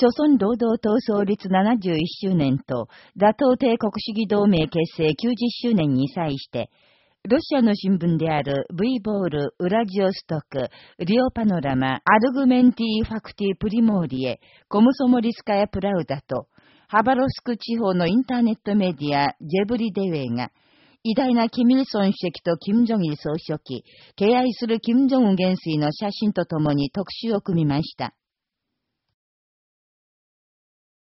朝鮮労働党創立71周年と、打倒帝国主義同盟結成90周年に際して、ロシアの新聞である V ボール、ウラジオストク、リオパノラマ、アルグメンティーファクティプリモーリエ、コムソモリスカヤプラウダと、ハバロスク地方のインターネットメディア、ジェブリデウェイが、偉大なキミルソン主席とキム・ジョギル総書記、敬愛するキム・ジョン元帥の写真とともに特集を組みました。